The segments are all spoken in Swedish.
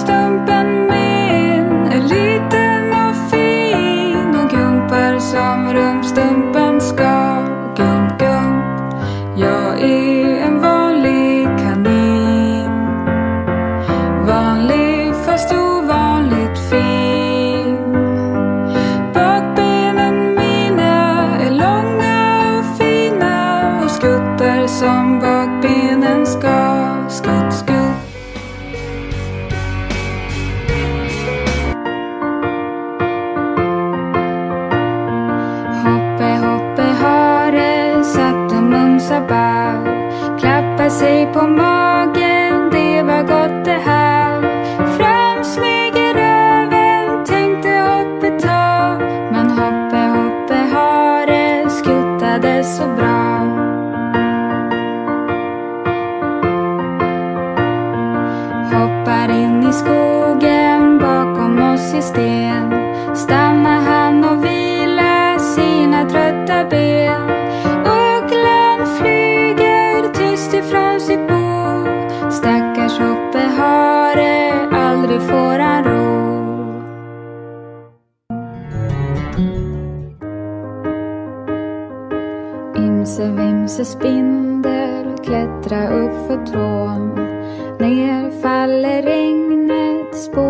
just about system stanna han och vila sina trötta ben. Ugglan flyger tyst ifrån sitt bo. Stackars Hoppe hare, aldrig får han ro. Imse vimse spindel klättrar upp för trån. Ner faller regnet, spår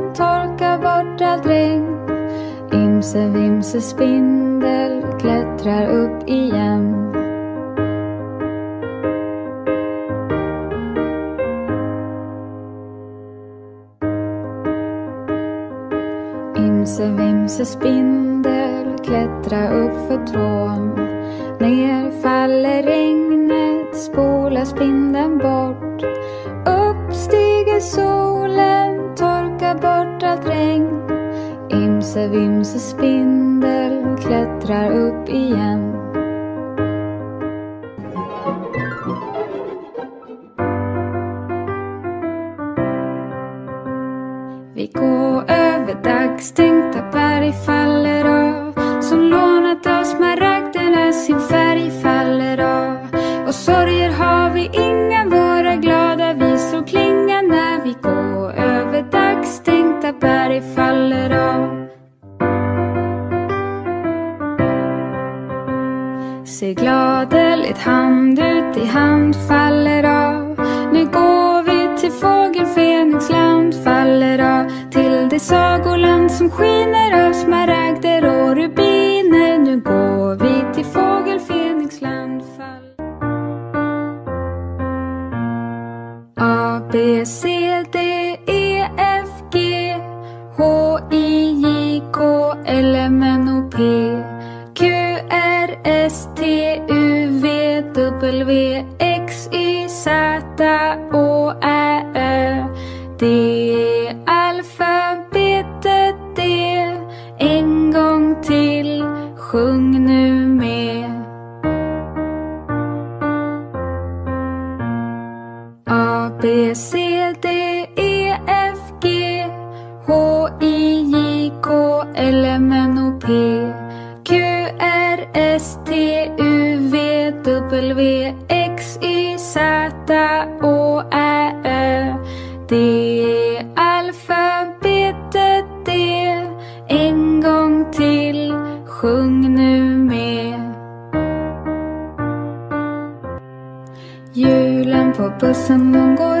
Vimse vimse spindel klättrar upp igen. Imse vimse spindel klättrar upp håller om Ser gladeligt hand ut i hand faller av. Nu går vi till fågelfenixland faller av. Till det sagoland som skiner av smaragd D, alfabetet D, en gång till sjung nu med. A, B, C, D, E, F, G H, I, J, K, L, M, N Pasang menggoda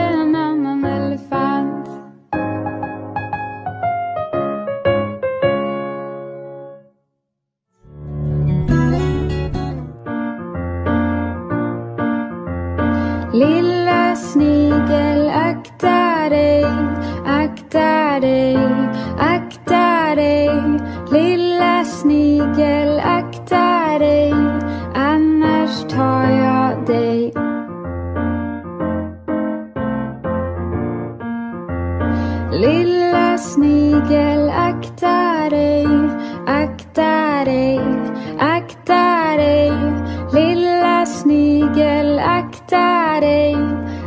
Friday.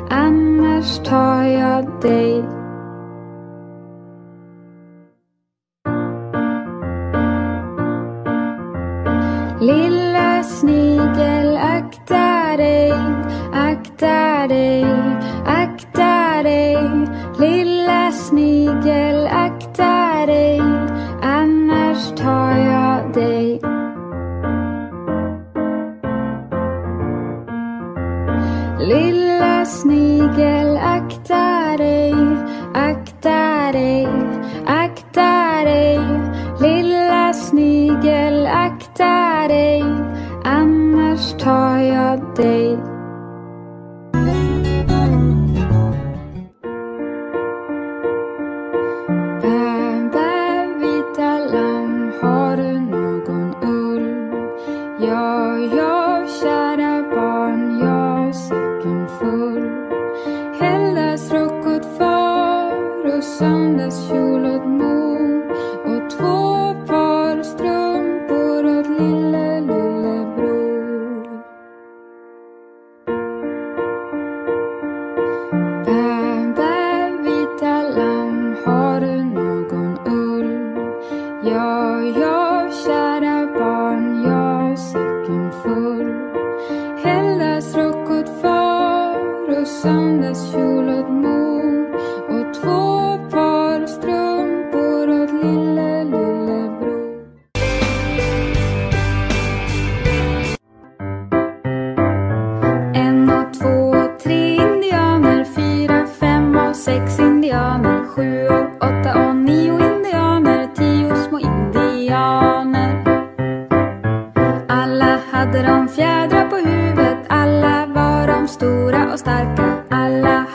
I'm as tired day.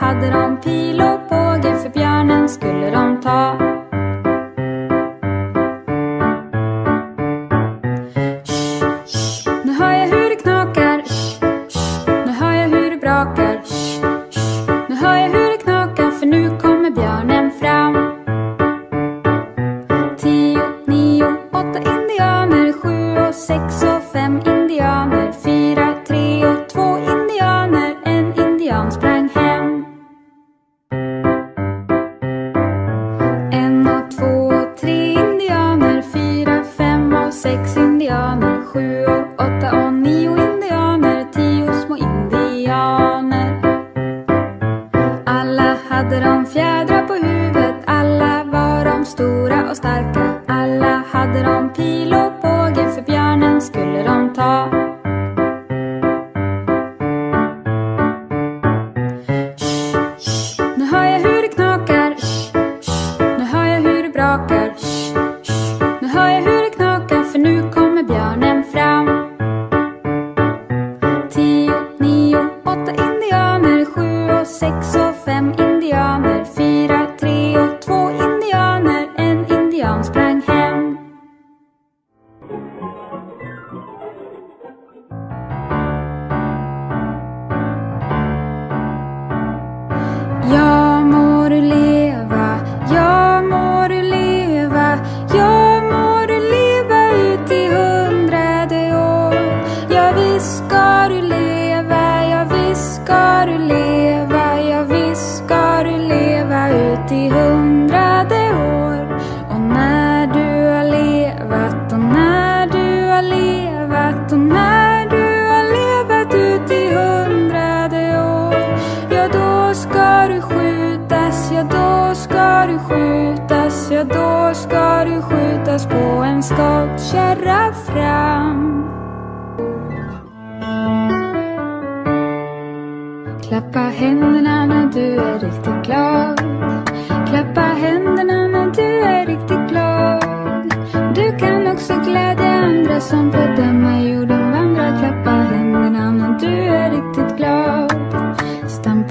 That I ja då ska du skjutas, ja då ska du skjutas på en skottkärra fram. Klappa händerna när du är riktigt glad. Klappa händerna när du är riktigt glad. Du kan också glädja andra som på denna jord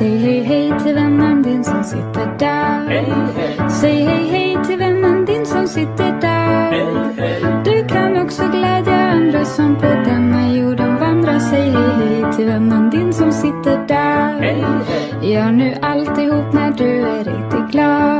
Säg hej hej till vännen din som sitter där. Hej, hej, Säg hej hej till vännen din som sitter där. hej. Du kan också glädja andra som på denna jorden vandrar. Säg hej hej till vännen din som sitter där. Gör nu alltihop när du är riktigt glad.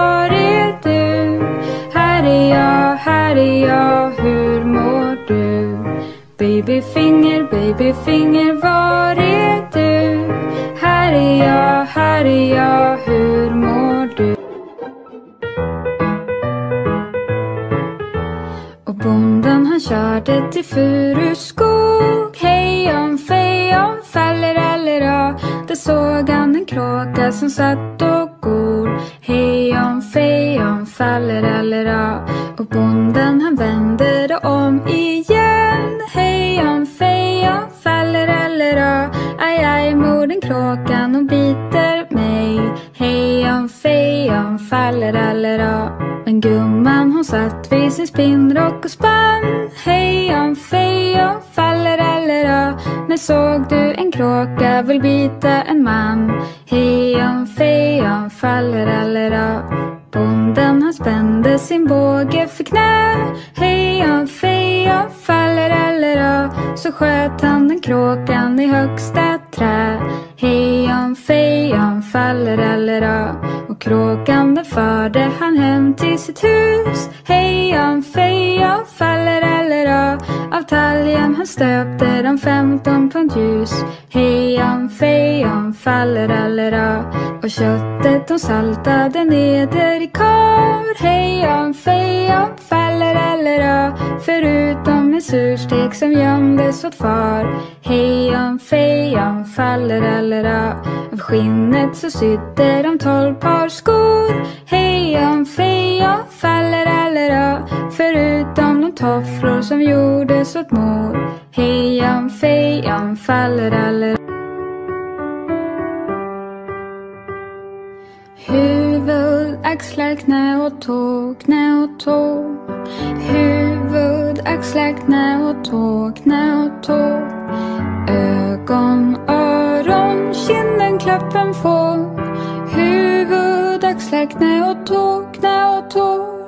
här är jag, hur mår du? Babyfinger, babyfinger, var är du? Här är jag, här är jag, hur mår du? Och bonden han körde till Furuskog Hejon fejon fallerallera Där såg han en kråka som satt och pund. Hejan fejan fallerallera. Och köttet de saltade neder i kar. Hejan fejan fallerallera. Förutom en surstek som gömdes åt far. Hejan fejan fallerallera. Av skinnet så sydde de tolv par skor. Hejan fejan fallerallera. Förutom de tofflor som gjordes åt mor. Hejan fejan fallerallera. Huvud, axlar, knä och tå, knä och tå. Huvud, axlar, knä och tå, knä och tå. Ögon, öron, kinden, klappen få. Huvud, axlar, knä och tå, knä och tå.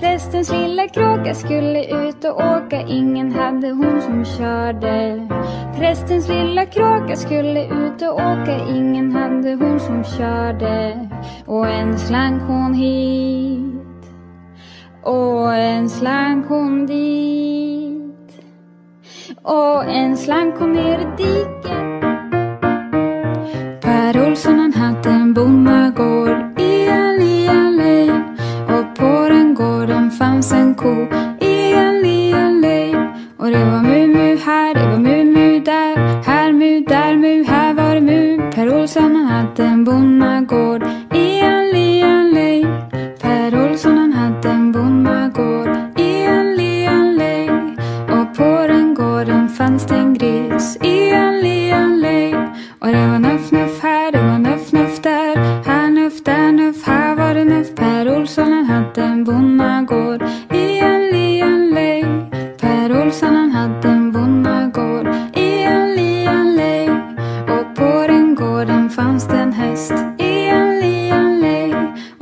Prästens lilla kråka skulle ut och åka, ingen hade hon som körde. Prästens lilla kråka skulle ut och åka, ingen hade hon som körde. Och en slank hon hit, och en slank hon dit. Och en slank hon ner i diket. Per Olsson han hade en bondagård ko i en liten lejn och det var mu mu här, det var mu mu där. Här mu, där mu, här var det mu. Per Olsson han hade en bonnagård.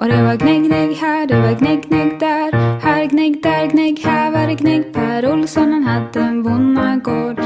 Och det var gnägg, gnägg här, det var gnägg, gnägg där. Här gnägg, där gnägg, här var det gnägg. Per Olsson han hade en bonnagård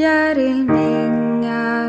odiare il migna